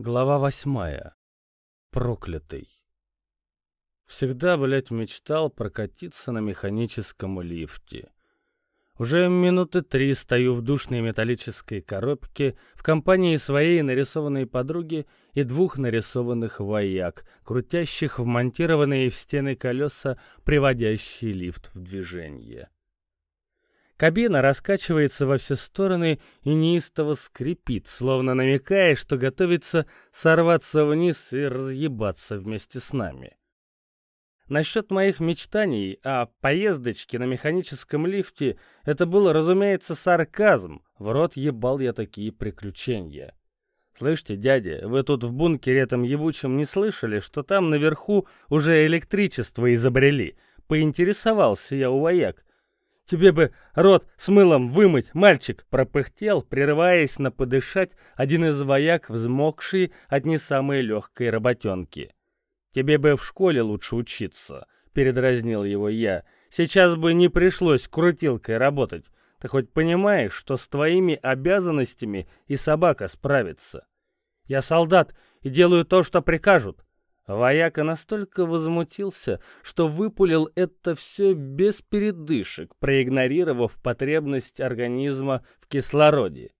Глава восьмая. Проклятый. Всегда, блядь, мечтал прокатиться на механическом лифте. Уже минуты три стою в душной металлической коробке в компании своей нарисованной подруги и двух нарисованных вояк, крутящих вмонтированные в стены колеса, приводящие лифт в движение. Кабина раскачивается во все стороны и неистово скрипит, словно намекая, что готовится сорваться вниз и разъебаться вместе с нами. Насчет моих мечтаний о поездочке на механическом лифте это было, разумеется, сарказм. В рот ебал я такие приключения. Слышите, дядя, вы тут в бункере этом ебучем не слышали, что там наверху уже электричество изобрели? Поинтересовался я у вояк. Тебе бы рот с мылом вымыть, мальчик!» Пропыхтел, прерываясь на подышать, один из вояк, взмокший от не самой легкой работенки. «Тебе бы в школе лучше учиться», — передразнил его я. «Сейчас бы не пришлось крутилкой работать. Ты хоть понимаешь, что с твоими обязанностями и собака справится? Я солдат и делаю то, что прикажут. Вояка настолько возмутился, что выпулил это все без передышек, проигнорировав потребность организма в кислороде.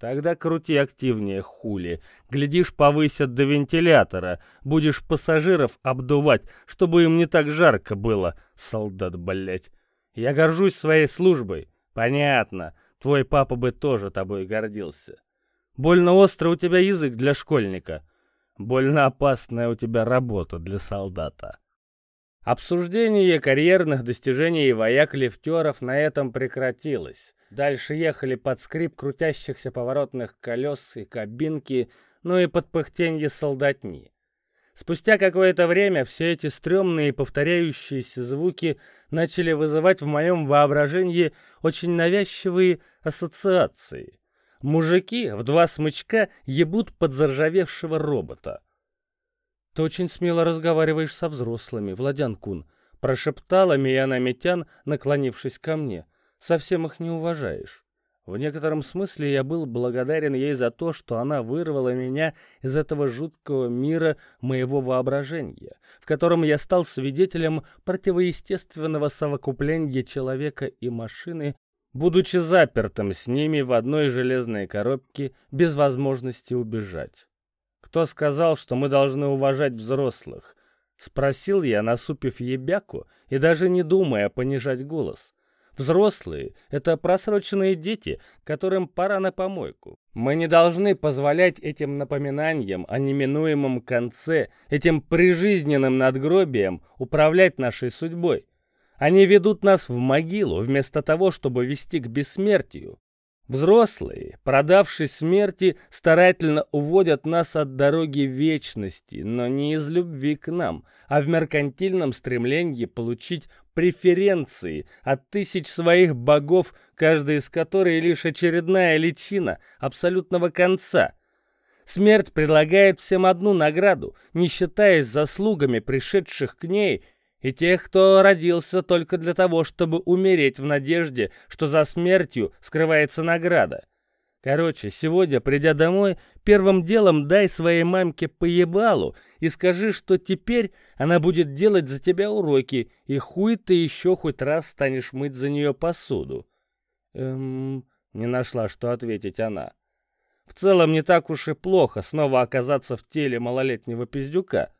Тогда крути активнее, хули. Глядишь, повысят до вентилятора. Будешь пассажиров обдувать, чтобы им не так жарко было, солдат, блять. Я горжусь своей службой. Понятно. Твой папа бы тоже тобой гордился. Больно остро у тебя язык для школьника. Больно опасная у тебя работа для солдата. Обсуждение карьерных достижений вояк-лифтеров на этом прекратилось. Дальше ехали под скрип крутящихся поворотных колес и кабинки, ну и под пыхтенье солдатни. Спустя какое-то время все эти стрёмные повторяющиеся звуки начали вызывать в моем воображении очень навязчивые ассоциации. Мужики в два смычка ебут под заржавевшего робота. «Ты очень смело разговариваешь со взрослыми, Владян Кун», — прошептала Мияна Митян, наклонившись ко мне. «Совсем их не уважаешь». В некотором смысле я был благодарен ей за то, что она вырвала меня из этого жуткого мира моего воображения, в котором я стал свидетелем противоестественного совокупления человека и машины будучи запертым с ними в одной железной коробке без возможности убежать. «Кто сказал, что мы должны уважать взрослых?» — спросил я, насупив ебяку и даже не думая понижать голос. Взрослые — это просроченные дети, которым пора на помойку. Мы не должны позволять этим напоминаниям о неминуемом конце, этим прижизненным надгробиям управлять нашей судьбой. Они ведут нас в могилу, вместо того, чтобы вести к бессмертию. Взрослые, продавшись смерти, старательно уводят нас от дороги вечности, но не из любви к нам, а в меркантильном стремлении получить преференции от тысяч своих богов, каждый из которых лишь очередная личина абсолютного конца. Смерть предлагает всем одну награду, не считаясь заслугами пришедших к ней – и тех, кто родился только для того, чтобы умереть в надежде, что за смертью скрывается награда. Короче, сегодня, придя домой, первым делом дай своей мамке поебалу и скажи, что теперь она будет делать за тебя уроки, и хуй ты еще хоть раз станешь мыть за нее посуду. Эм, не нашла, что ответить она. В целом не так уж и плохо снова оказаться в теле малолетнего пиздюка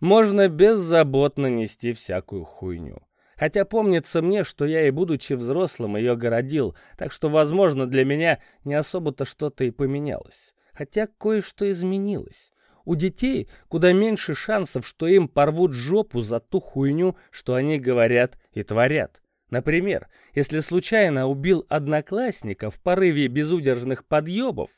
можно беззаботно нести всякую хуйню. Хотя помнится мне, что я и будучи взрослым ее городил, так что, возможно, для меня не особо-то что-то и поменялось. Хотя кое-что изменилось. У детей куда меньше шансов, что им порвут жопу за ту хуйню, что они говорят и творят. Например, если случайно убил одноклассника в порыве безудержных подъебов,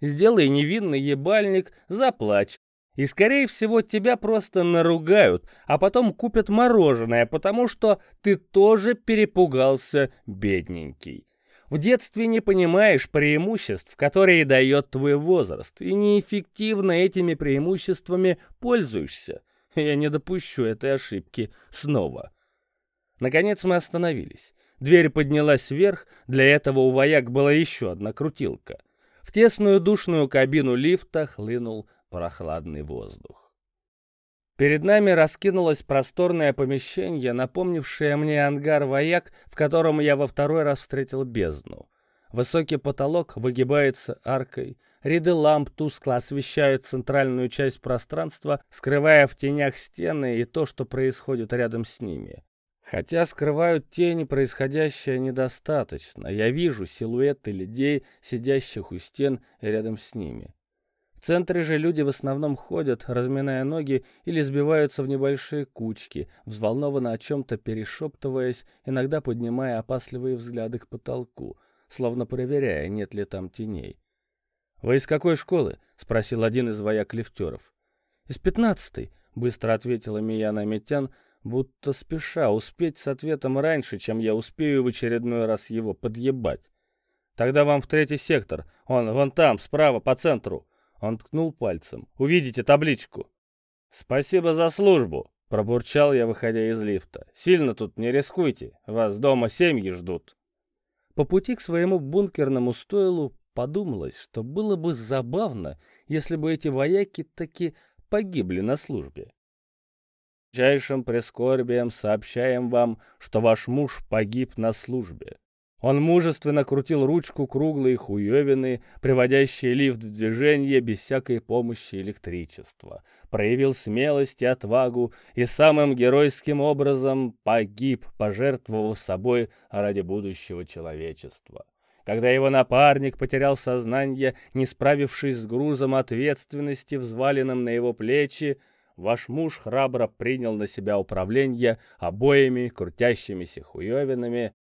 сделай невинный ебальник, заплачь, и, скорее всего, тебя просто наругают, а потом купят мороженое, потому что ты тоже перепугался, бедненький. В детстве не понимаешь преимуществ, которые дает твой возраст, и неэффективно этими преимуществами пользуешься. Я не допущу этой ошибки снова. Наконец мы остановились. Дверь поднялась вверх, для этого у вояк была еще одна крутилка — В тесную душную кабину лифта хлынул прохладный воздух. Перед нами раскинулось просторное помещение, напомнившее мне ангар вояк, в котором я во второй раз встретил бездну. Высокий потолок выгибается аркой, ряды ламп тускло освещают центральную часть пространства, скрывая в тенях стены и то, что происходит рядом с ними. Хотя скрывают тени происходящее недостаточно, я вижу силуэты людей, сидящих у стен и рядом с ними. В центре же люди в основном ходят, разминая ноги или сбиваются в небольшие кучки, взволнованно о чем-то перешептываясь, иногда поднимая опасливые взгляды к потолку, словно проверяя, нет ли там теней. «Вы из какой школы?» — спросил один из вояк-лифтеров. «Из пятнадцатой», — быстро ответила Мияна Митян, будто спеша успеть с ответом раньше, чем я успею в очередной раз его подъебать. «Тогда вам в третий сектор. Он вон там, справа, по центру». Он ткнул пальцем. «Увидите табличку». «Спасибо за службу», — пробурчал я, выходя из лифта. «Сильно тут не рискуйте. Вас дома семьи ждут». По пути к своему бункерному стойлу подумалось, что было бы забавно, если бы эти вояки таки погибли на службе. «Чайшим прискорбием сообщаем вам, что ваш муж погиб на службе. Он мужественно крутил ручку круглой хуевины, приводящей лифт в движение без всякой помощи электричества. Проявил смелость и отвагу и самым геройским образом погиб, пожертвовав собой ради будущего человечества. Когда его напарник потерял сознание, не справившись с грузом ответственности, взваленным на его плечи, ваш муж храбро принял на себя управление обоими крутящимися хуевинами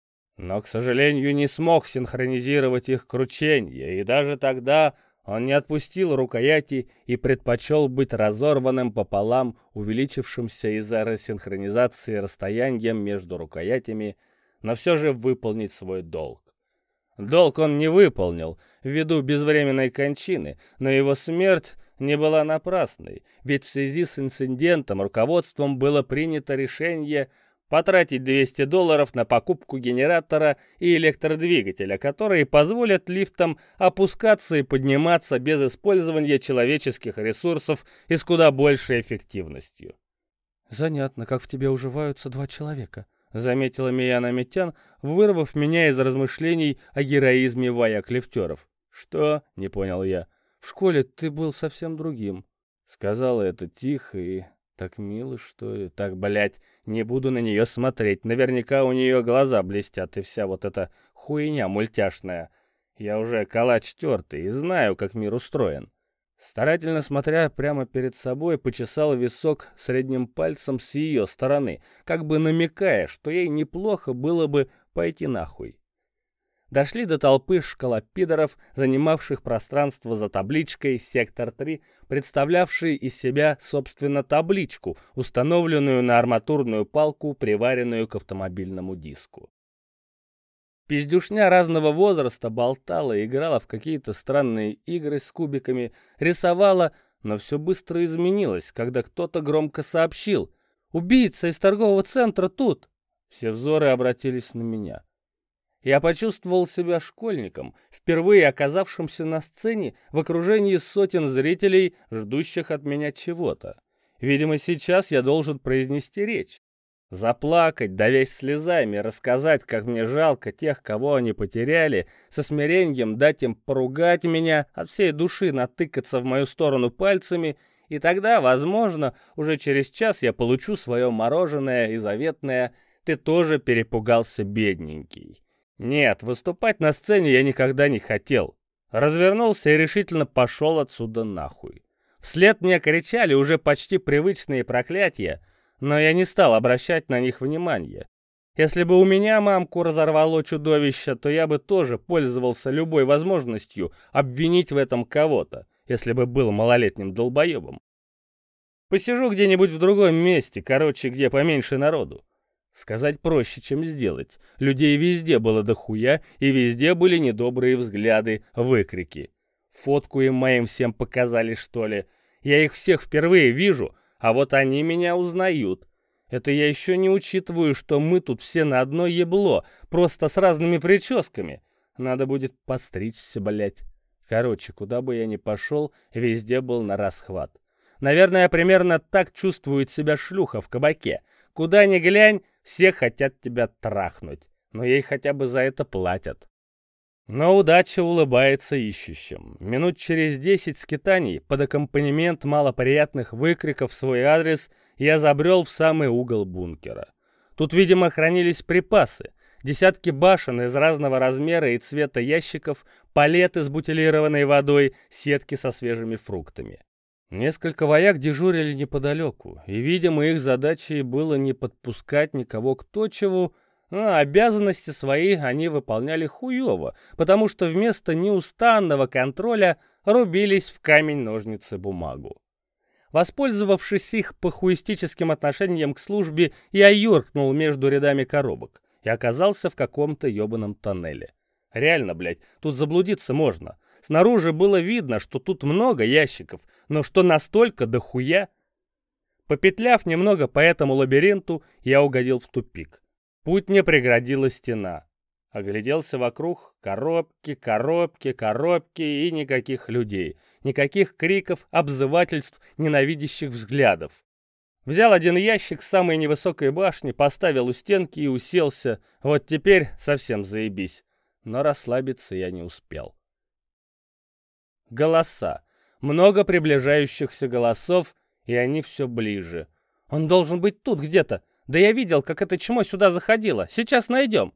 но, к сожалению, не смог синхронизировать их кручение, и даже тогда он не отпустил рукояти и предпочел быть разорванным пополам, увеличившимся из-за рассинхронизации расстоянием между рукоятями, но все же выполнить свой долг. Долг он не выполнил ввиду безвременной кончины, но его смерть не была напрасной, ведь в связи с инцидентом руководством было принято решение потратить 200 долларов на покупку генератора и электродвигателя, которые позволят лифтам опускаться и подниматься без использования человеческих ресурсов и с куда большей эффективностью. «Занятно, как в тебе уживаются два человека», — заметила Мияна Митян, вырвав меня из размышлений о героизме вояк-лифтеров. «Что?» — не понял я. «В школе ты был совсем другим», — сказала это тихо и так мило, что ли? Так, блядь, не буду на нее смотреть. Наверняка у нее глаза блестят и вся вот эта хуйня мультяшная. Я уже калач тертый и знаю, как мир устроен. Старательно смотря прямо перед собой, почесал висок средним пальцем с ее стороны, как бы намекая, что ей неплохо было бы пойти нахуй дошли до толпы школопидоров, занимавших пространство за табличкой «Сектор 3», представлявшей из себя, собственно, табличку, установленную на арматурную палку, приваренную к автомобильному диску. Пиздюшня разного возраста болтала, играла в какие-то странные игры с кубиками, рисовала, но все быстро изменилось, когда кто-то громко сообщил «Убийца из торгового центра тут!» Все взоры обратились на меня. Я почувствовал себя школьником, впервые оказавшимся на сцене в окружении сотен зрителей, ждущих от меня чего-то. Видимо, сейчас я должен произнести речь. Заплакать, давясь слезами, рассказать, как мне жалко тех, кого они потеряли, со смирением дать им поругать меня, от всей души натыкаться в мою сторону пальцами, и тогда, возможно, уже через час я получу свое мороженое и заветное «ты тоже перепугался, бедненький». Нет, выступать на сцене я никогда не хотел. Развернулся и решительно пошел отсюда нахуй. Вслед мне кричали уже почти привычные проклятия, но я не стал обращать на них внимания. Если бы у меня мамку разорвало чудовище, то я бы тоже пользовался любой возможностью обвинить в этом кого-то, если бы был малолетним долбоебом. Посижу где-нибудь в другом месте, короче, где поменьше народу. Сказать проще, чем сделать. Людей везде было дохуя, и везде были недобрые взгляды, выкрики. Фотку им моим всем показали, что ли. Я их всех впервые вижу, а вот они меня узнают. Это я еще не учитываю, что мы тут все на одно ебло, просто с разными прическами. Надо будет постричься, блять. Короче, куда бы я ни пошел, везде был на расхват. Наверное, примерно так чувствует себя шлюха в кабаке. Куда ни глянь, все хотят тебя трахнуть. Но ей хотя бы за это платят. Но удача улыбается ищущим. Минут через десять скитаний под аккомпанемент малоприятных выкриков в свой адрес я забрел в самый угол бункера. Тут, видимо, хранились припасы. Десятки башен из разного размера и цвета ящиков, палеты с бутилированной водой, сетки со свежими фруктами. Несколько вояк дежурили неподалеку, и, видимо, их задачей было не подпускать никого к Точеву, а обязанности свои они выполняли хуево, потому что вместо неустанного контроля рубились в камень-ножницы-бумагу. Воспользовавшись их похуистическим отношением к службе, я юркнул между рядами коробок и оказался в каком-то ебаном тоннеле. Реально, блядь, тут заблудиться можно. Снаружи было видно, что тут много ящиков, но что настолько дохуя... Попетляв немного по этому лабиринту, я угодил в тупик. Путь мне преградила стена. Огляделся вокруг, коробки, коробки, коробки и никаких людей. Никаких криков, обзывательств, ненавидящих взглядов. Взял один ящик с самой невысокой башни, поставил у стенки и уселся. Вот теперь совсем заебись. Но расслабиться я не успел. Голоса. Много приближающихся голосов, и они все ближе. Он должен быть тут где-то. Да я видел, как это чмо сюда заходило. Сейчас найдем.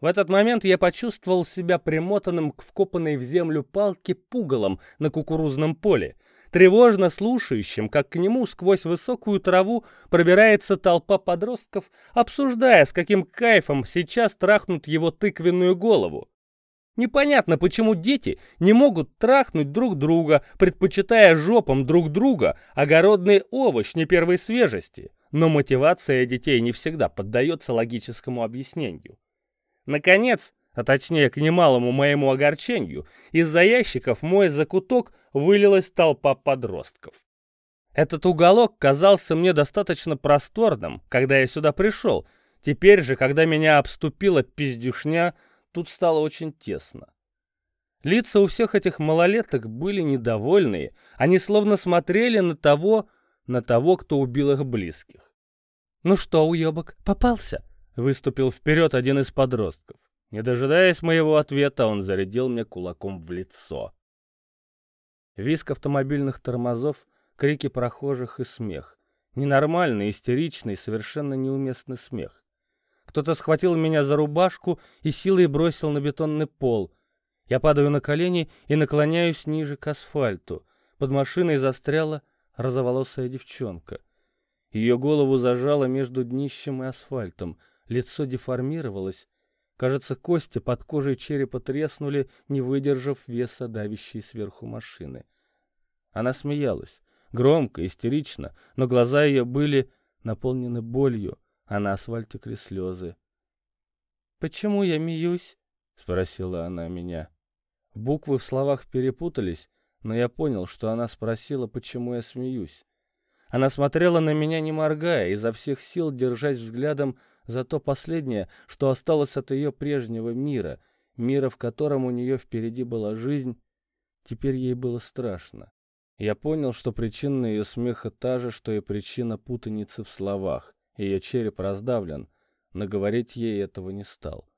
В этот момент я почувствовал себя примотанным к вкопанной в землю палке пугалом на кукурузном поле тревожно слушающим, как к нему сквозь высокую траву пробирается толпа подростков, обсуждая, с каким кайфом сейчас трахнут его тыквенную голову. Непонятно, почему дети не могут трахнуть друг друга, предпочитая жопам друг друга огородный овощ не первой свежести. Но мотивация детей не всегда поддается логическому объяснению. Наконец, а точнее к немалому моему огорчению, из-за ящиков мой закуток вылилась толпа подростков. Этот уголок казался мне достаточно просторным, когда я сюда пришел. Теперь же, когда меня обступила пиздюшня, тут стало очень тесно. Лица у всех этих малолеток были недовольные, они словно смотрели на того, на того, кто убил их близких. «Ну что, уебок, попался?» — выступил вперед один из подростков. Не дожидаясь моего ответа, он зарядил мне кулаком в лицо. Виск автомобильных тормозов, крики прохожих и смех. Ненормальный, истеричный, совершенно неуместный смех. Кто-то схватил меня за рубашку и силой бросил на бетонный пол. Я падаю на колени и наклоняюсь ниже к асфальту. Под машиной застряла розоволосая девчонка. Ее голову зажало между днищем и асфальтом. Лицо деформировалось, Кажется, кости под кожей черепа треснули, не выдержав веса давящей сверху машины. Она смеялась, громко, истерично, но глаза ее были наполнены болью, а на асфальте кли слезы. «Почему я меюсь?» — спросила она меня. Буквы в словах перепутались, но я понял, что она спросила, почему я смеюсь. Она смотрела на меня, не моргая, изо всех сил держась взглядом за то последнее, что осталось от ее прежнего мира, мира, в котором у нее впереди была жизнь, теперь ей было страшно. Я понял, что причина ее смеха та же, что и причина путаницы в словах. Ее череп раздавлен, но говорить ей этого не стал.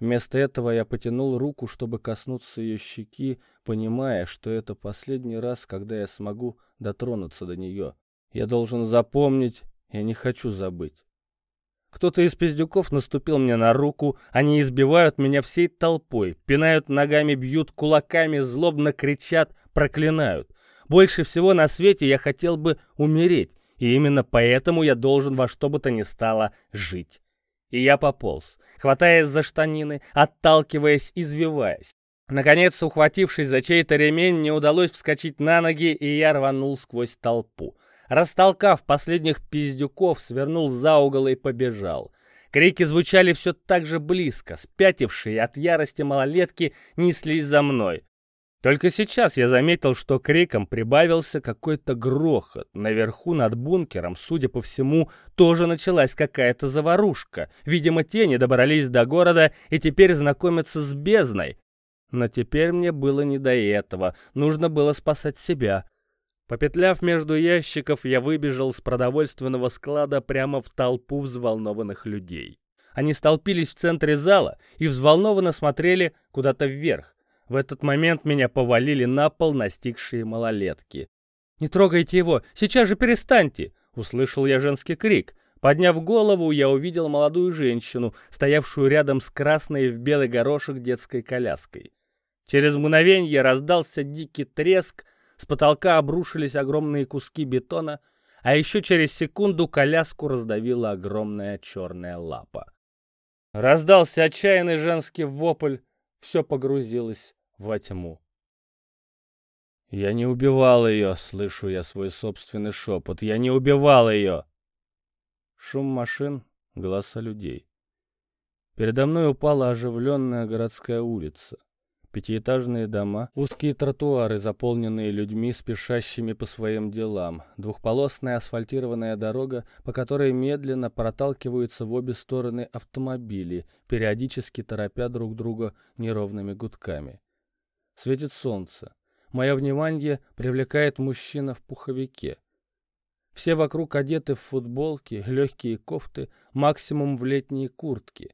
Вместо этого я потянул руку, чтобы коснуться ее щеки, понимая, что это последний раз, когда я смогу дотронуться до нее. Я должен запомнить, я не хочу забыть. Кто-то из пиздюков наступил мне на руку, они избивают меня всей толпой, пинают ногами, бьют кулаками, злобно кричат, проклинают. Больше всего на свете я хотел бы умереть, и именно поэтому я должен во что бы то ни стало жить. И я пополз, хватаясь за штанины, отталкиваясь, извиваясь. Наконец, ухватившись за чей-то ремень, мне удалось вскочить на ноги, и я рванул сквозь толпу. Растолкав последних пиздюков, свернул за угол и побежал. Крики звучали все так же близко, спятившие от ярости малолетки неслись за мной. Только сейчас я заметил, что криком прибавился какой-то грохот. Наверху над бункером, судя по всему, тоже началась какая-то заварушка. Видимо, тени добрались до города и теперь знакомятся с бездной. Но теперь мне было не до этого, нужно было спасать себя. Попетляв между ящиков, я выбежал с продовольственного склада прямо в толпу взволнованных людей. Они столпились в центре зала и взволнованно смотрели куда-то вверх. В этот момент меня повалили на пол настигшие малолетки. «Не трогайте его! Сейчас же перестаньте!» — услышал я женский крик. Подняв голову, я увидел молодую женщину, стоявшую рядом с красной в белый горошек детской коляской. Через мгновение раздался дикий треск, с потолка обрушились огромные куски бетона, а еще через секунду коляску раздавила огромная черная лапа. Раздался отчаянный женский вопль, все погрузилось во тьму. «Я не убивал ее!» — слышу я свой собственный шепот. «Я не убивал ее!» Шум машин, голоса людей. Передо мной упала оживленная городская улица. Пятиэтажные дома, узкие тротуары, заполненные людьми, спешащими по своим делам, двухполосная асфальтированная дорога, по которой медленно проталкиваются в обе стороны автомобили, периодически торопя друг друга неровными гудками. Светит солнце. Мое внимание привлекает мужчина в пуховике. Все вокруг одеты в футболки, легкие кофты, максимум в летние куртки.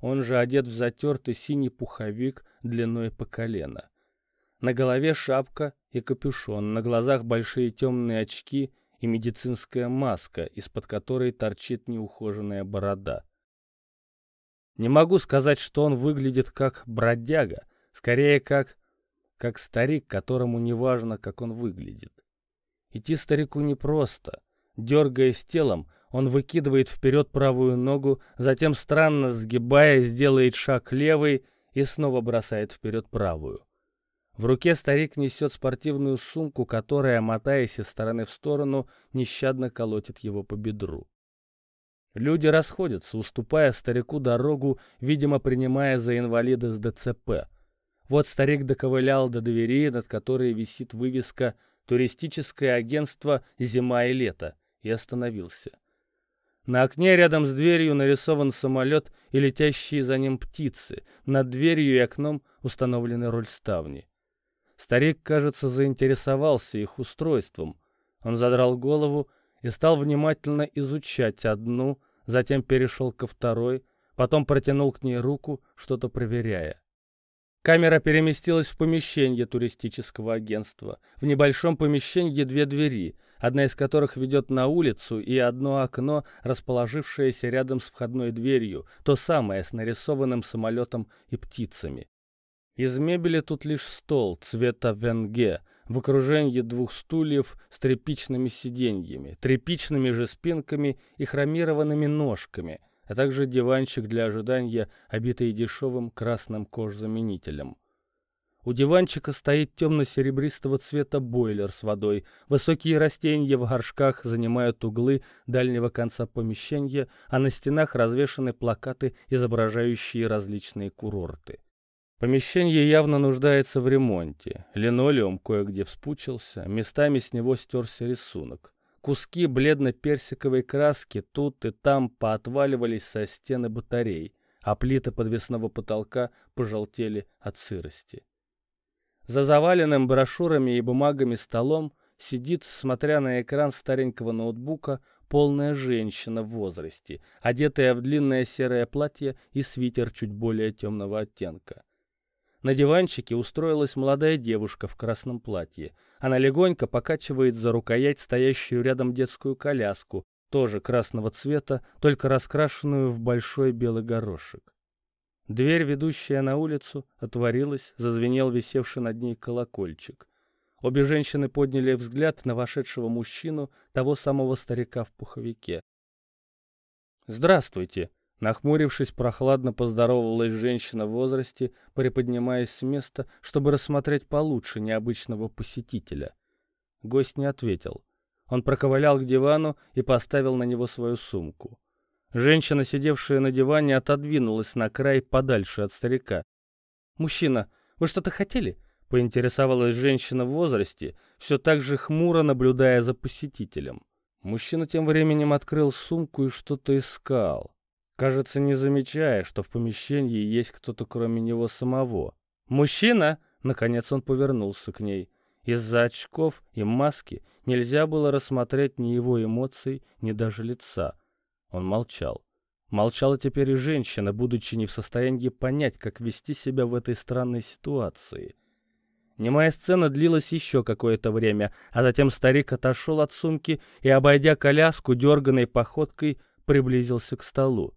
Он же одет в затертый синий пуховик длиной по колено. На голове шапка и капюшон, на глазах большие темные очки и медицинская маска, из-под которой торчит неухоженная борода. Не могу сказать, что он выглядит как бродяга, скорее как, как старик, которому не важно, как он выглядит. Идти старику непросто. Дергаясь телом, он выкидывает вперед правую ногу, затем, странно сгибаясь, делает шаг левый и снова бросает вперед правую. В руке старик несет спортивную сумку, которая, мотаясь из стороны в сторону, нещадно колотит его по бедру. Люди расходятся, уступая старику дорогу, видимо, принимая за инвалида с ДЦП. Вот старик доковылял до двери, над которой висит вывеска «Туристическое агентство «Зима и лето» и остановился. На окне рядом с дверью нарисован самолет и летящие за ним птицы. Над дверью и окном установлены рольставни. Старик, кажется, заинтересовался их устройством. Он задрал голову и стал внимательно изучать одну, затем перешел ко второй, потом протянул к ней руку, что-то проверяя. Камера переместилась в помещение туристического агентства. В небольшом помещении две двери, одна из которых ведет на улицу, и одно окно, расположившееся рядом с входной дверью, то самое с нарисованным самолетом и птицами. Из мебели тут лишь стол цвета венге, в окружении двух стульев с тряпичными сиденьями, тряпичными же спинками и хромированными ножками – а также диванчик для ожидания, обитый дешевым красным кожзаменителем. У диванчика стоит темно-серебристого цвета бойлер с водой. Высокие растения в горшках занимают углы дальнего конца помещения, а на стенах развешаны плакаты, изображающие различные курорты. Помещение явно нуждается в ремонте. Линолеум кое-где вспучился, местами с него стерся рисунок. Куски бледно-персиковой краски тут и там поотваливались со стены батарей, а плиты подвесного потолка пожелтели от сырости. За заваленным брошюрами и бумагами столом сидит, смотря на экран старенького ноутбука, полная женщина в возрасте, одетая в длинное серое платье и свитер чуть более темного оттенка. На диванчике устроилась молодая девушка в красном платье. Она легонько покачивает за рукоять стоящую рядом детскую коляску, тоже красного цвета, только раскрашенную в большой белый горошек. Дверь, ведущая на улицу, отворилась, зазвенел висевший над ней колокольчик. Обе женщины подняли взгляд на вошедшего мужчину, того самого старика в пуховике. «Здравствуйте!» Нахмурившись, прохладно поздоровалась женщина в возрасте, приподнимаясь с места, чтобы рассмотреть получше необычного посетителя. Гость не ответил. Он проковылял к дивану и поставил на него свою сумку. Женщина, сидевшая на диване, отодвинулась на край подальше от старика. «Мужчина, вы что-то хотели?» — поинтересовалась женщина в возрасте, все так же хмуро наблюдая за посетителем. Мужчина тем временем открыл сумку и что-то искал кажется, не замечая, что в помещении есть кто-то кроме него самого. «Мужчина!» Наконец он повернулся к ней. Из-за очков и маски нельзя было рассмотреть ни его эмоций, ни даже лица. Он молчал. Молчала теперь и женщина, будучи не в состоянии понять, как вести себя в этой странной ситуации. Немая сцена длилась еще какое-то время, а затем старик отошел от сумки и, обойдя коляску, дерганной походкой приблизился к столу.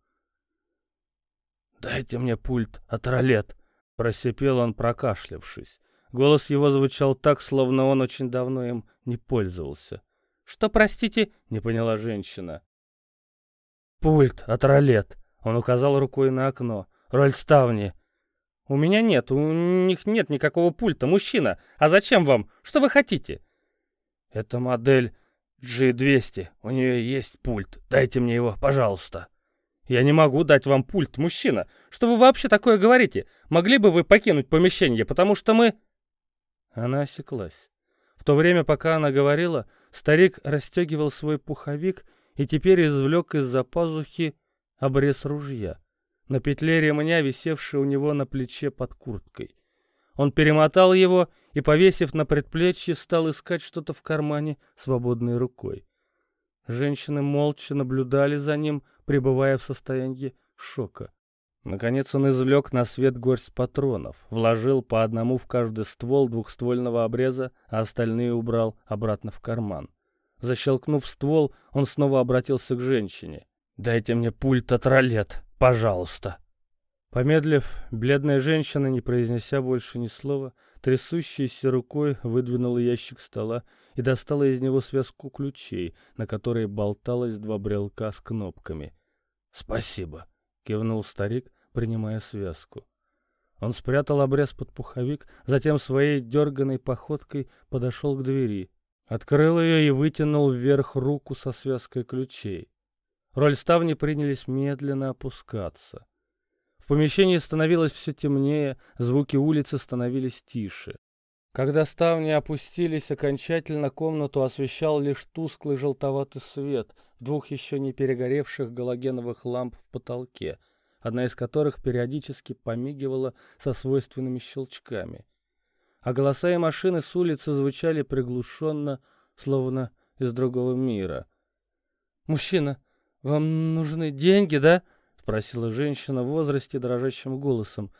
«Дайте мне пульт от ролет», — просипел он, прокашлявшись. Голос его звучал так, словно он очень давно им не пользовался. «Что, простите?» — не поняла женщина. «Пульт от ролет», — он указал рукой на окно. «Роль ставни». «У меня нет, у них нет никакого пульта, мужчина. А зачем вам? Что вы хотите?» «Это модель G200. У нее есть пульт. Дайте мне его, пожалуйста». «Я не могу дать вам пульт, мужчина. Что вы вообще такое говорите? Могли бы вы покинуть помещение, потому что мы...» Она осеклась. В то время, пока она говорила, старик расстегивал свой пуховик и теперь извлек из-за пазухи обрез ружья, на петле ремня, висевший у него на плече под курткой. Он перемотал его и, повесив на предплечье, стал искать что-то в кармане свободной рукой. Женщины молча наблюдали за ним, пребывая в состоянии шока. Наконец он извлек на свет горсть патронов, вложил по одному в каждый ствол двухствольного обреза, а остальные убрал обратно в карман. Защелкнув ствол, он снова обратился к женщине. «Дайте мне пульт от ролет, пожалуйста!» Помедлив, бледная женщина, не произнеся больше ни слова, трясущейся рукой выдвинула ящик стола и достала из него связку ключей, на которой болталось два брелка с кнопками. «Спасибо!» — кивнул старик, принимая связку. Он спрятал обрез под пуховик, затем своей дерганной походкой подошел к двери, открыл ее и вытянул вверх руку со связкой ключей. Роль ставни принялись медленно опускаться. В помещении становилось все темнее, звуки улицы становились тише. Когда ставни опустились окончательно, комнату освещал лишь тусклый желтоватый свет двух еще не перегоревших галогеновых ламп в потолке, одна из которых периодически помигивала со свойственными щелчками. А голоса и машины с улицы звучали приглушенно, словно из другого мира. «Мужчина, вам нужны деньги, да?» — спросила женщина в возрасте дрожащим голосом.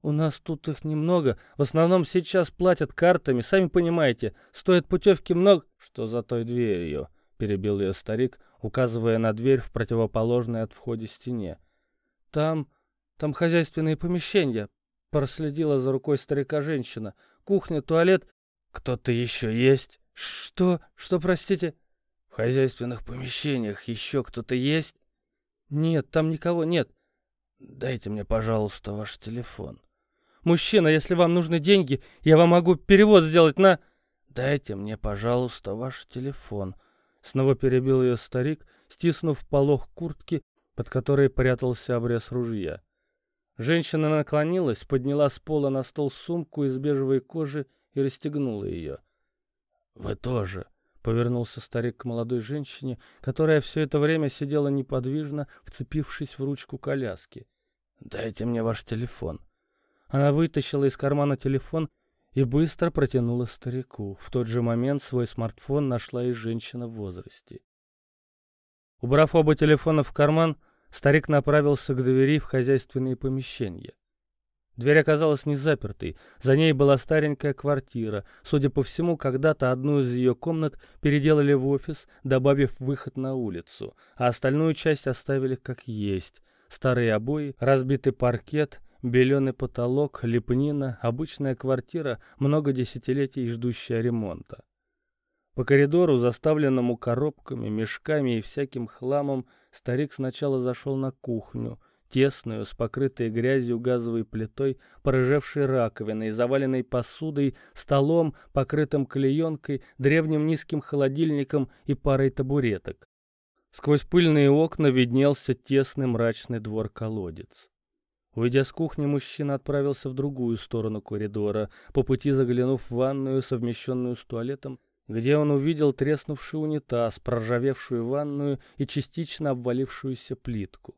«У нас тут их немного. В основном сейчас платят картами. Сами понимаете, стоит путевки много...» «Что за той дверью?» — перебил ее старик, указывая на дверь в противоположной от входа стене. «Там... там хозяйственные помещения», — проследила за рукой старика женщина. «Кухня, туалет...» «Кто-то еще есть?» «Что? Что, простите?» «В хозяйственных помещениях еще кто-то есть?» «Нет, там никого нет». «Дайте мне, пожалуйста, ваш телефон». «Мужчина, если вам нужны деньги, я вам могу перевод сделать на...» «Дайте мне, пожалуйста, ваш телефон», Снова перебил ее старик, стиснув полох куртки, под которой прятался обрез ружья. Женщина наклонилась, подняла с пола на стол сумку из бежевой кожи и расстегнула ее. «Вы тоже», — повернулся старик к молодой женщине, которая все это время сидела неподвижно, вцепившись в ручку коляски. «Дайте мне ваш телефон». Она вытащила из кармана телефон и быстро протянула старику. В тот же момент свой смартфон нашла и женщина в возрасте. Убрав оба телефона в карман, старик направился к двери в хозяйственные помещения. Дверь оказалась не запертой, за ней была старенькая квартира. Судя по всему, когда-то одну из ее комнат переделали в офис, добавив выход на улицу, а остальную часть оставили как есть. Старые обои, разбитый паркет — Беленый потолок, лепнина, обычная квартира, много десятилетий ждущая ремонта. По коридору, заставленному коробками, мешками и всяким хламом, старик сначала зашел на кухню, тесную, с покрытой грязью газовой плитой, порыжевшей раковиной, заваленной посудой, столом, покрытым клеенкой, древним низким холодильником и парой табуреток. Сквозь пыльные окна виднелся тесный мрачный двор-колодец. Уйдя с кухни, мужчина отправился в другую сторону коридора, по пути заглянув в ванную, совмещенную с туалетом, где он увидел треснувший унитаз, проржавевшую ванную и частично обвалившуюся плитку.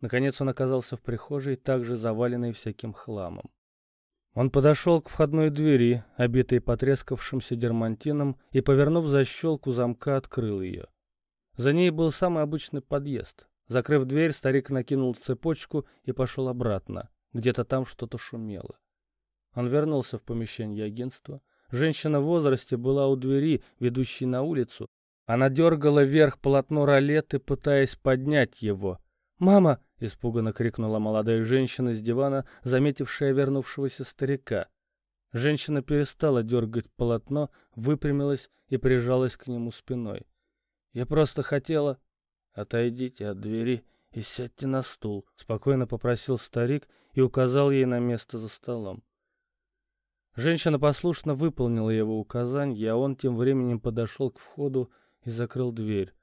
Наконец он оказался в прихожей, также заваленной всяким хламом. Он подошел к входной двери, обитой потрескавшимся дермантином, и, повернув защелку замка, открыл ее. За ней был самый обычный подъезд. Закрыв дверь, старик накинул цепочку и пошел обратно. Где-то там что-то шумело. Он вернулся в помещение агентства. Женщина в возрасте была у двери, ведущей на улицу. Она дергала вверх полотно ролеты, пытаясь поднять его. «Мама!» — испуганно крикнула молодая женщина с дивана, заметившая вернувшегося старика. Женщина перестала дергать полотно, выпрямилась и прижалась к нему спиной. «Я просто хотела...» «Отойдите от двери и сядьте на стул», — спокойно попросил старик и указал ей на место за столом. Женщина послушно выполнила его указание, а он тем временем подошел к входу и закрыл дверь.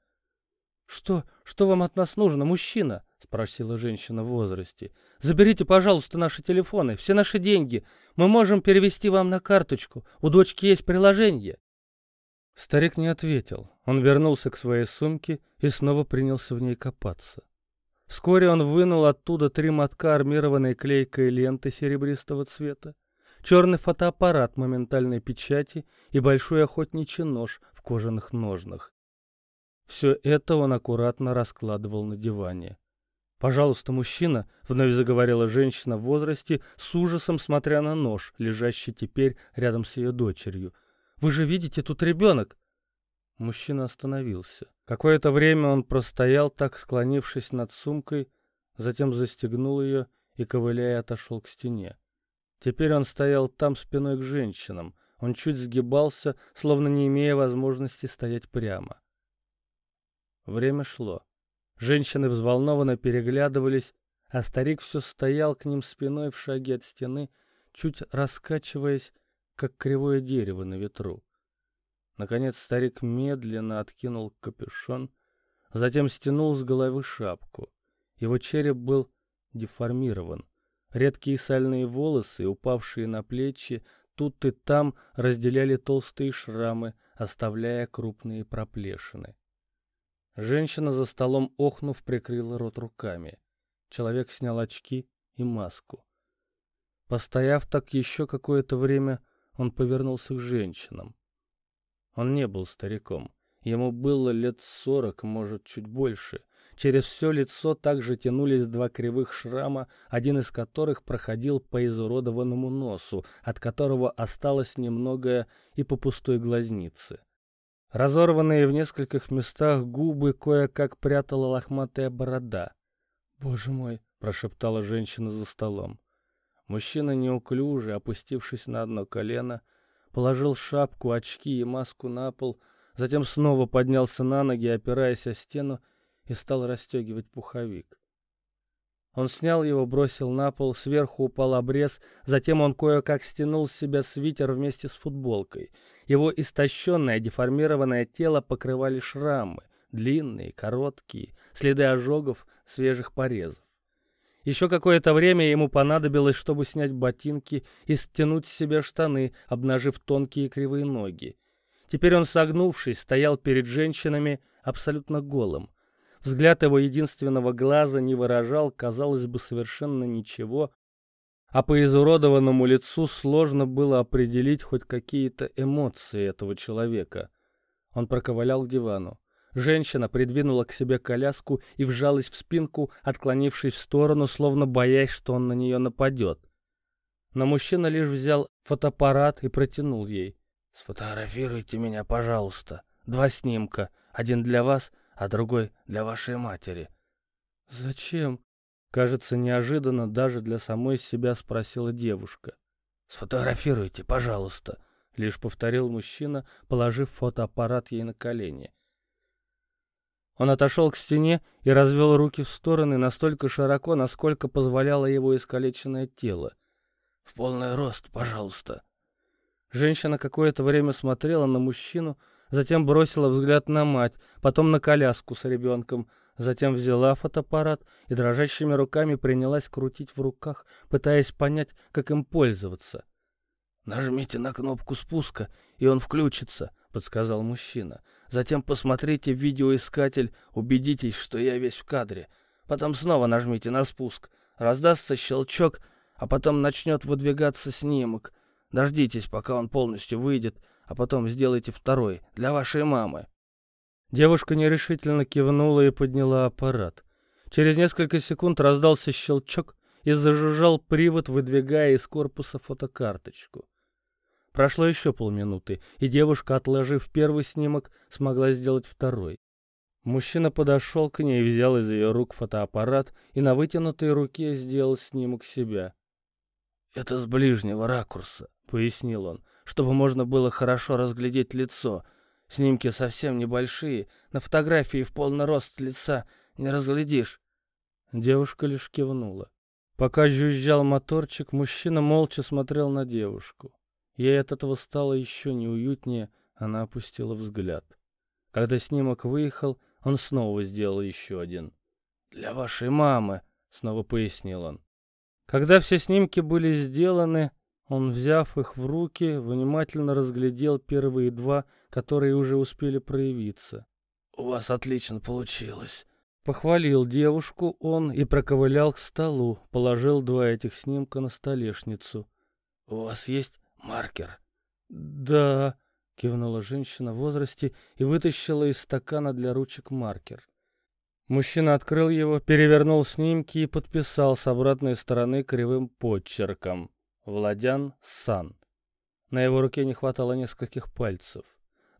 «Что? Что вам от нас нужно, мужчина?» — спросила женщина в возрасте. «Заберите, пожалуйста, наши телефоны, все наши деньги. Мы можем перевести вам на карточку. У дочки есть приложение». Старик не ответил. Он вернулся к своей сумке и снова принялся в ней копаться. Вскоре он вынул оттуда три мотка армированной клейкой ленты серебристого цвета, черный фотоаппарат моментальной печати и большой охотничий нож в кожаных ножнах. Все это он аккуратно раскладывал на диване. «Пожалуйста, мужчина», — вновь заговорила женщина в возрасте, с ужасом смотря на нож, лежащий теперь рядом с ее дочерью. «Вы же видите, тут ребенок!» Мужчина остановился. Какое-то время он простоял так, склонившись над сумкой, затем застегнул ее и, ковыляя, отошел к стене. Теперь он стоял там спиной к женщинам. Он чуть сгибался, словно не имея возможности стоять прямо. Время шло. Женщины взволнованно переглядывались, а старик все стоял к ним спиной в шаге от стены, чуть раскачиваясь, как кривое дерево на ветру. Наконец старик медленно откинул капюшон, затем стянул с головы шапку. Его череп был деформирован. Редкие сальные волосы, упавшие на плечи, тут и там разделяли толстые шрамы, оставляя крупные проплешины. Женщина за столом, охнув, прикрыла рот руками. Человек снял очки и маску. Постояв так еще какое-то время, он повернулся к женщинам. Он не был стариком. Ему было лет сорок, может, чуть больше. Через все лицо также тянулись два кривых шрама, один из которых проходил по изуродованному носу, от которого осталось немногое и по пустой глазнице. Разорванные в нескольких местах губы кое-как прятала лохматая борода. «Боже мой!» — прошептала женщина за столом. Мужчина неуклюже, опустившись на одно колено, положил шапку, очки и маску на пол, затем снова поднялся на ноги, опираясь о стену, и стал расстегивать пуховик. Он снял его, бросил на пол, сверху упал обрез, затем он кое-как стянул с себя свитер вместе с футболкой. Его истощенное, деформированное тело покрывали шрамы, длинные, короткие, следы ожогов, свежих порезов. Еще какое-то время ему понадобилось, чтобы снять ботинки и стянуть с себя штаны, обнажив тонкие кривые ноги. Теперь он, согнувшись, стоял перед женщинами абсолютно голым. Взгляд его единственного глаза не выражал, казалось бы, совершенно ничего, а по изуродованному лицу сложно было определить хоть какие-то эмоции этого человека. Он проковылял к дивану. Женщина придвинула к себе коляску и вжалась в спинку, отклонившись в сторону, словно боясь, что он на нее нападет. Но мужчина лишь взял фотоаппарат и протянул ей. «Сфотографируйте меня, пожалуйста. Два снимка. Один для вас, а другой для вашей матери». «Зачем?» Кажется, неожиданно даже для самой себя спросила девушка. «Сфотографируйте, пожалуйста», — лишь повторил мужчина, положив фотоаппарат ей на колени. Он отошел к стене и развел руки в стороны настолько широко, насколько позволяло его искалеченное тело. «В полный рост, пожалуйста». Женщина какое-то время смотрела на мужчину, затем бросила взгляд на мать, потом на коляску с ребенком, затем взяла фотоаппарат и дрожащими руками принялась крутить в руках, пытаясь понять, как им пользоваться. «Нажмите на кнопку спуска, и он включится», — подсказал мужчина. «Затем посмотрите видеоискатель, убедитесь, что я весь в кадре. Потом снова нажмите на спуск. Раздастся щелчок, а потом начнет выдвигаться снимок. Дождитесь, пока он полностью выйдет, а потом сделайте второй, для вашей мамы». Девушка нерешительно кивнула и подняла аппарат. Через несколько секунд раздался щелчок и зажужжал привод, выдвигая из корпуса фотокарточку. Прошло еще полминуты, и девушка, отложив первый снимок, смогла сделать второй. Мужчина подошел к ней, взял из ее рук фотоаппарат и на вытянутой руке сделал снимок себя. «Это с ближнего ракурса», — пояснил он, «чтобы можно было хорошо разглядеть лицо. Снимки совсем небольшие, на фотографии в полный рост лица не разглядишь». Девушка лишь кивнула. Пока жужжал моторчик, мужчина молча смотрел на девушку. Ей от этого стало еще неуютнее, она опустила взгляд. Когда снимок выехал, он снова сделал еще один. «Для вашей мамы», — снова пояснил он. Когда все снимки были сделаны, он, взяв их в руки, внимательно разглядел первые два, которые уже успели проявиться. «У вас отлично получилось», Похвалил девушку он и проковылял к столу, положил два этих снимка на столешницу. «У вас есть маркер?» «Да», — кивнула женщина в возрасте и вытащила из стакана для ручек маркер. Мужчина открыл его, перевернул снимки и подписал с обратной стороны кривым подчерком. Владян Сан. На его руке не хватало нескольких пальцев.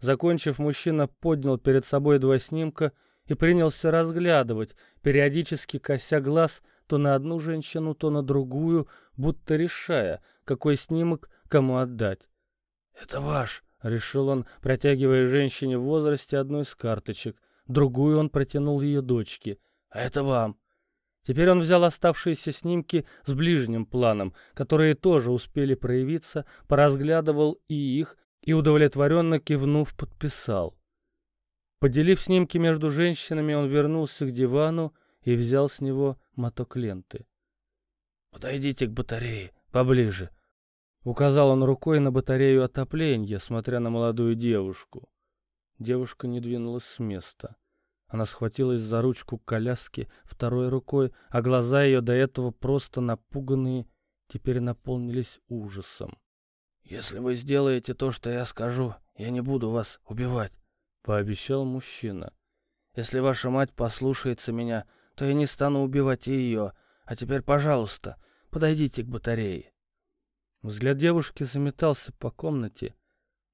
Закончив, мужчина поднял перед собой два снимка и принялся разглядывать, периодически кося глаз то на одну женщину, то на другую, будто решая, какой снимок кому отдать. «Это ваш», — решил он, протягивая женщине в возрасте одну из карточек. Другую он протянул ее дочке. «А это вам». Теперь он взял оставшиеся снимки с ближним планом, которые тоже успели проявиться, поразглядывал и их, и удовлетворенно кивнув, подписал. Поделив снимки между женщинами, он вернулся к дивану и взял с него моток ленты. «Подойдите к батарее, поближе», — указал он рукой на батарею отопления, смотря на молодую девушку. Девушка не двинулась с места. Она схватилась за ручку коляски второй рукой, а глаза ее, до этого просто напуганные, теперь наполнились ужасом. «Если вы сделаете то, что я скажу, я не буду вас убивать. — пообещал мужчина. «Если ваша мать послушается меня, то я не стану убивать и ее. А теперь, пожалуйста, подойдите к батарее». Взгляд девушки заметался по комнате,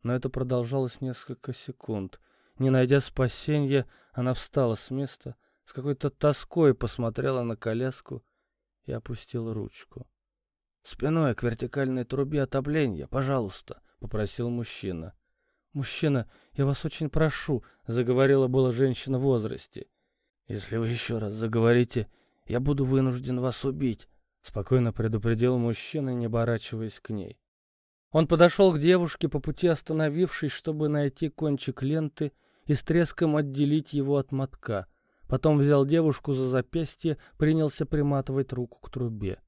но это продолжалось несколько секунд. Не найдя спасения, она встала с места, с какой-то тоской посмотрела на коляску и опустила ручку. «Спиной к вертикальной трубе отопления, пожалуйста», — попросил мужчина. «Мужчина, я вас очень прошу», — заговорила была женщина в возрасте. «Если вы еще раз заговорите, я буду вынужден вас убить», — спокойно предупредил мужчина, не оборачиваясь к ней. Он подошел к девушке, по пути остановившись, чтобы найти кончик ленты и с треском отделить его от мотка. Потом взял девушку за запястье, принялся приматывать руку к трубе.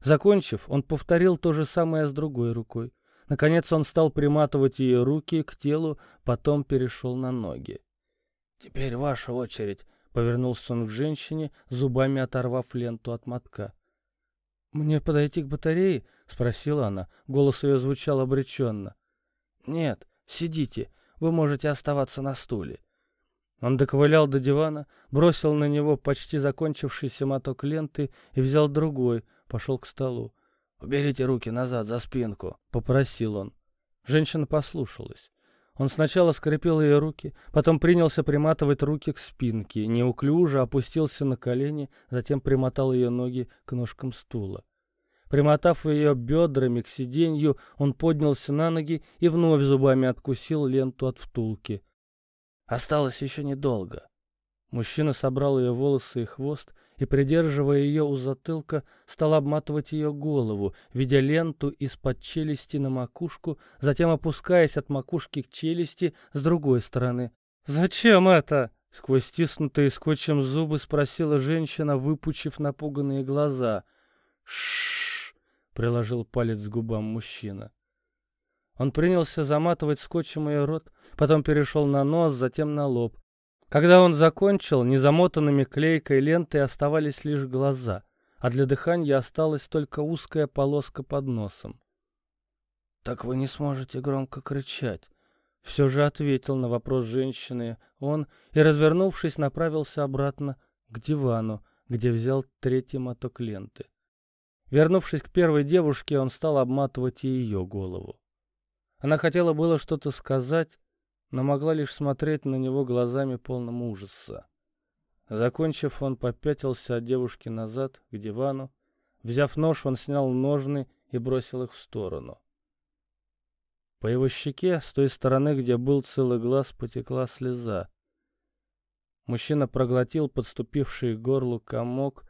Закончив, он повторил то же самое с другой рукой. Наконец он стал приматывать ее руки к телу, потом перешел на ноги. «Теперь ваша очередь», — повернулся он к женщине, зубами оторвав ленту от мотка. «Мне подойти к батарее?» — спросила она. Голос ее звучал обреченно. «Нет, сидите. Вы можете оставаться на стуле». Он доковылял до дивана, бросил на него почти закончившийся моток ленты и взял другой, пошел к столу. «Уберите руки назад, за спинку», — попросил он. Женщина послушалась. Он сначала скрепил ее руки, потом принялся приматывать руки к спинке, неуклюже опустился на колени, затем примотал ее ноги к ножкам стула. Примотав ее бедрами к сиденью, он поднялся на ноги и вновь зубами откусил ленту от втулки. «Осталось еще недолго». Мужчина собрал ее волосы и хвост и, придерживая ее у затылка, стал обматывать ее голову, ведя ленту из-под челюсти на макушку, затем опускаясь от макушки к челюсти с другой стороны. «Зачем это?» — сквозь стиснутые скотчем зубы спросила женщина, выпучив напуганные глаза. «Ш-ш-ш!» Приложил палец к губам мужчина. Он принялся заматывать скотчем ее рот, потом перешел на нос, затем на лоб. Когда он закончил, незамотанными клейкой лентой оставались лишь глаза, а для дыхания осталась только узкая полоска под носом. «Так вы не сможете громко кричать», — все же ответил на вопрос женщины он и, развернувшись, направился обратно к дивану, где взял третий моток ленты. Вернувшись к первой девушке, он стал обматывать и ее голову. Она хотела было что-то сказать, но могла лишь смотреть на него глазами полным ужаса. Закончив, он попятился от девушки назад, к дивану. Взяв нож, он снял ножны и бросил их в сторону. По его щеке, с той стороны, где был целый глаз, потекла слеза. Мужчина проглотил подступивший к горлу комок,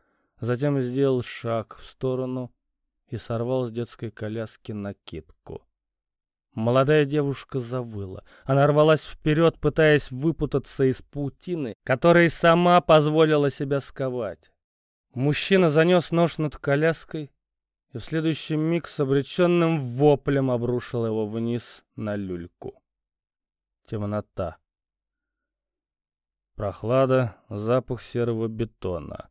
затем сделал шаг в сторону и сорвал с детской коляски накидку. Молодая девушка завыла. Она рвалась вперед, пытаясь выпутаться из паутины, которой сама позволила себя сковать. Мужчина занес нож над коляской и в следующий миг с обреченным воплем обрушил его вниз на люльку. Темнота. Прохлада, запах серого бетона.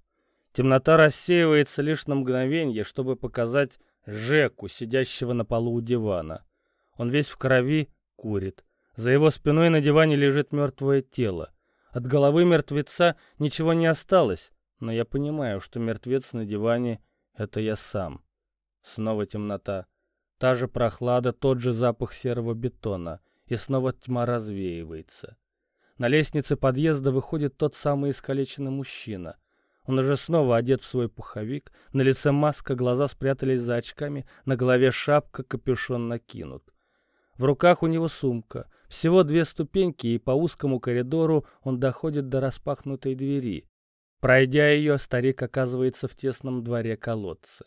Темнота рассеивается лишь на мгновение, чтобы показать Жеку, сидящего на полу у дивана. Он весь в крови, курит. За его спиной на диване лежит мертвое тело. От головы мертвеца ничего не осталось, но я понимаю, что мертвец на диване — это я сам. Снова темнота. Та же прохлада, тот же запах серого бетона. И снова тьма развеивается. На лестнице подъезда выходит тот самый искалеченный мужчина. Он уже снова одет в свой пуховик, на лице маска, глаза спрятались за очками, на голове шапка, капюшон накинут. В руках у него сумка. Всего две ступеньки, и по узкому коридору он доходит до распахнутой двери. Пройдя ее, старик оказывается в тесном дворе колодца.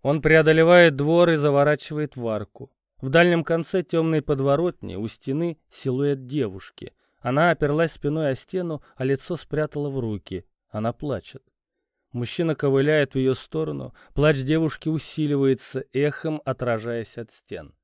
Он преодолевает двор и заворачивает в арку. В дальнем конце темной подворотни у стены силуэт девушки. Она оперлась спиной о стену, а лицо спрятала в руки. Она плачет. Мужчина ковыляет в ее сторону. Плач девушки усиливается, эхом отражаясь от стен.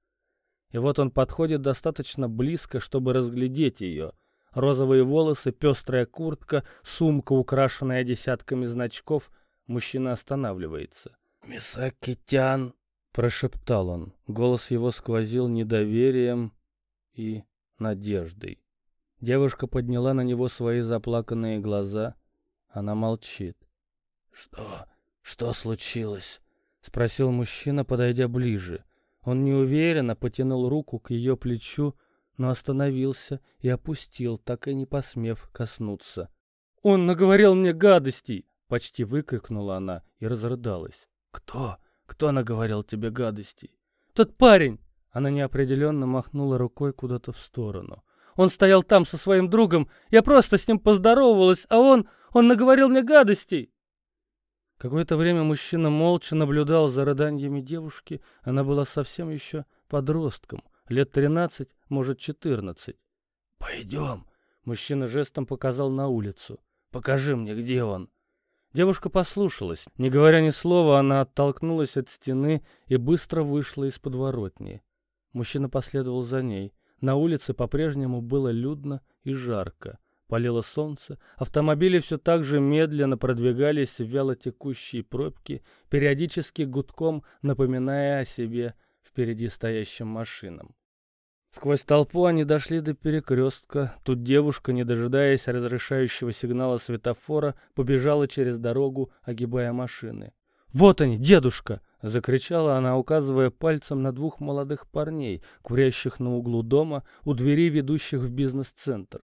И вот он подходит достаточно близко, чтобы разглядеть ее. Розовые волосы, пестрая куртка, сумка, украшенная десятками значков. Мужчина останавливается. «Мисакитян!» — прошептал он. Голос его сквозил недоверием и надеждой. Девушка подняла на него свои заплаканные глаза. Она молчит. «Что? Что случилось?» — спросил мужчина, подойдя ближе. Он неуверенно потянул руку к ее плечу, но остановился и опустил, так и не посмев коснуться. «Он наговорил мне гадостей!» — почти выкрикнула она и разрыдалась. «Кто? Кто наговорил тебе гадостей?» «Тот парень!» Она неопределенно махнула рукой куда-то в сторону. Он стоял там со своим другом. Я просто с ним поздоровалась, а он... он наговорил мне гадостей. Какое-то время мужчина молча наблюдал за рыданиями девушки. Она была совсем еще подростком. Лет тринадцать, может, четырнадцать. «Пойдем!» Мужчина жестом показал на улицу. «Покажи мне, где он!» Девушка послушалась. Не говоря ни слова, она оттолкнулась от стены и быстро вышла из подворотни. Мужчина последовал за ней. На улице по-прежнему было людно и жарко. Палило солнце, автомобили все так же медленно продвигались в вялотекущие пробки, периодически гудком напоминая о себе впереди стоящим машинам. Сквозь толпу они дошли до перекрестка. Тут девушка, не дожидаясь разрешающего сигнала светофора, побежала через дорогу, огибая машины. «Вот они, дедушка!» — закричала она, указывая пальцем на двух молодых парней, курящих на углу дома у двери, ведущих в бизнес-центр.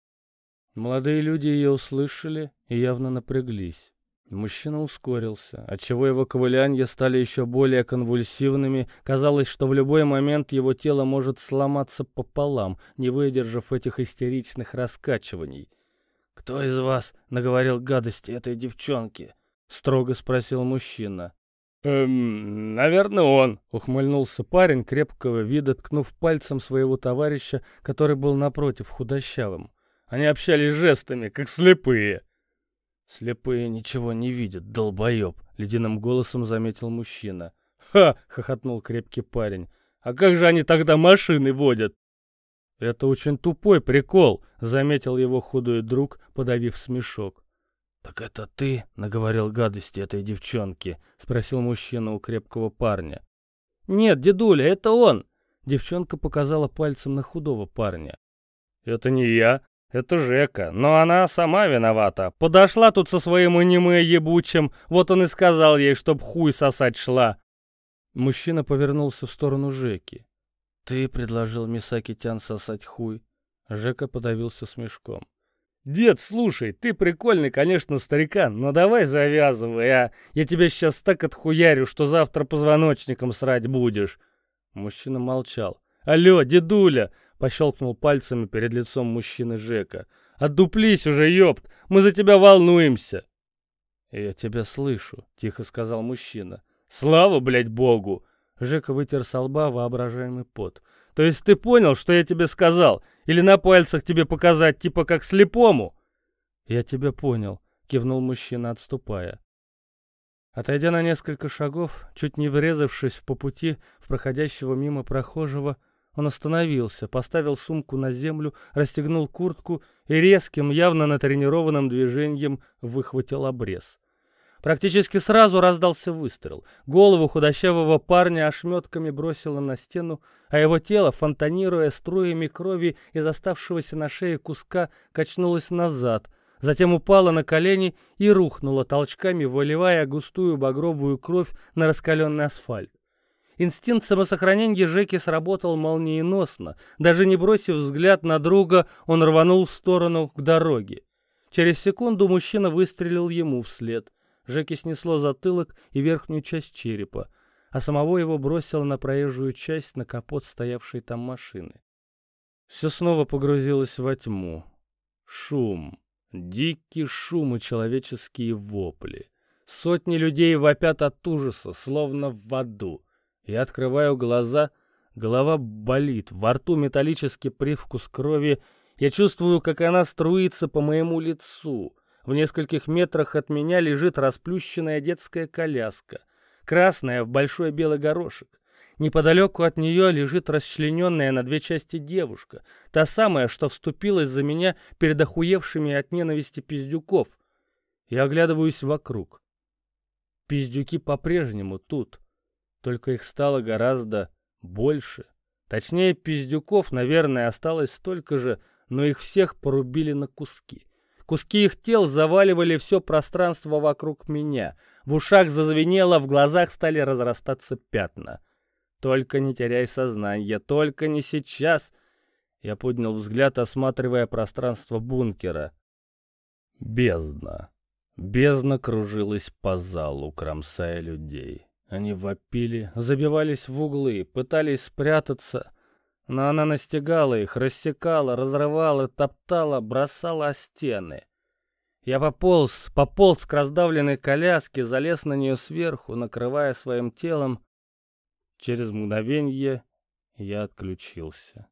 Молодые люди ее услышали и явно напряглись. Мужчина ускорился, отчего его ковылянья стали еще более конвульсивными. Казалось, что в любой момент его тело может сломаться пополам, не выдержав этих истеричных раскачиваний. «Кто из вас наговорил гадости этой девчонке?» — строго спросил мужчина. «Эм, наверное, он», — ухмыльнулся парень крепкого вида, ткнув пальцем своего товарища, который был напротив худощавым. Они общались жестами, как слепые. «Слепые ничего не видят, долбоеб», — ледяным голосом заметил мужчина. «Ха!» — хохотнул крепкий парень. «А как же они тогда машины водят?» «Это очень тупой прикол», — заметил его худой друг, подавив смешок. «Так это ты наговорил гадости этой девчонке?» — спросил мужчина у крепкого парня. «Нет, дедуля, это он!» Девчонка показала пальцем на худого парня. «Это не я, это Жека, но она сама виновата. Подошла тут со своим аниме ебучим, вот он и сказал ей, чтоб хуй сосать шла». Мужчина повернулся в сторону Жеки. «Ты предложил Мисаки Тян сосать хуй?» Жека подавился смешком. «Дед, слушай, ты прикольный, конечно, старикан, но давай завязывай, а! Я тебя сейчас так отхуярю, что завтра позвоночником срать будешь!» Мужчина молчал. «Алло, дедуля!» — пощелкнул пальцами перед лицом мужчины Жека. «Отдуплись уже, ёпт! Мы за тебя волнуемся!» «Я тебя слышу», — тихо сказал мужчина. «Слава, блядь, богу!» Жека вытер со лба воображаемый пот. То есть ты понял, что я тебе сказал? Или на пальцах тебе показать, типа как слепому?» «Я тебя понял», — кивнул мужчина, отступая. Отойдя на несколько шагов, чуть не врезавшись по пути в проходящего мимо прохожего, он остановился, поставил сумку на землю, расстегнул куртку и резким, явно натренированным движением выхватил обрез. Практически сразу раздался выстрел. Голову худощавого парня ошметками бросило на стену, а его тело, фонтанируя струями крови из оставшегося на шее куска, качнулось назад, затем упало на колени и рухнуло толчками, выливая густую багровую кровь на раскаленный асфальт. Инстинкт самосохранения Жеки сработал молниеносно. Даже не бросив взгляд на друга, он рванул в сторону к дороге. Через секунду мужчина выстрелил ему вслед — Жеке снесло затылок и верхнюю часть черепа, а самого его бросило на проезжую часть на капот стоявшей там машины. Все снова погрузилось во тьму. Шум. Дикий шум и человеческие вопли. Сотни людей вопят от ужаса, словно в аду. Я открываю глаза, голова болит, во рту металлический привкус крови. Я чувствую, как она струится по моему лицу. В нескольких метрах от меня лежит расплющенная детская коляска, красная в большой белый горошек. Неподалеку от нее лежит расчлененная на две части девушка, та самая, что вступилась за меня перед охуевшими от ненависти пиздюков. Я оглядываюсь вокруг. Пиздюки по-прежнему тут, только их стало гораздо больше. Точнее, пиздюков, наверное, осталось столько же, но их всех порубили на куски. Куски их тел заваливали все пространство вокруг меня. В ушах зазвенело, в глазах стали разрастаться пятна. Только не теряй сознание, только не сейчас. Я поднял взгляд, осматривая пространство бункера. Бездна. Бездна кружилась по залу, кромсая людей. Они вопили, забивались в углы, пытались спрятаться, но она настигала их, рассекала, разрывала, топтала, бросала о стены. Я пополз, пополз к раздавленной коляске, залез на нее сверху, накрывая своим телом. Через мгновение я отключился.